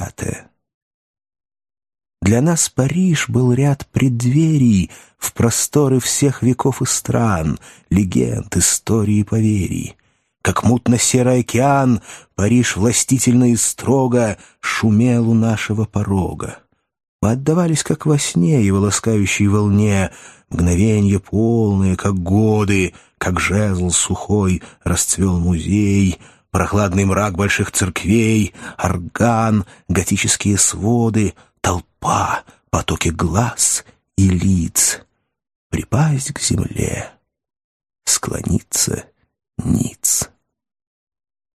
девятое. Для нас Париж был ряд преддверий в просторы всех веков и стран, легенд, истории и поверий. Как мутно-серый океан, Париж властительно и строго шумел у нашего порога. Мы отдавались, как во сне, его ласкающей волне, мгновенье полные, как годы, как жезл сухой расцвел музей — прохладный мрак больших церквей, орган, готические своды, толпа, потоки глаз и лиц. Припасть к земле, склониться ниц.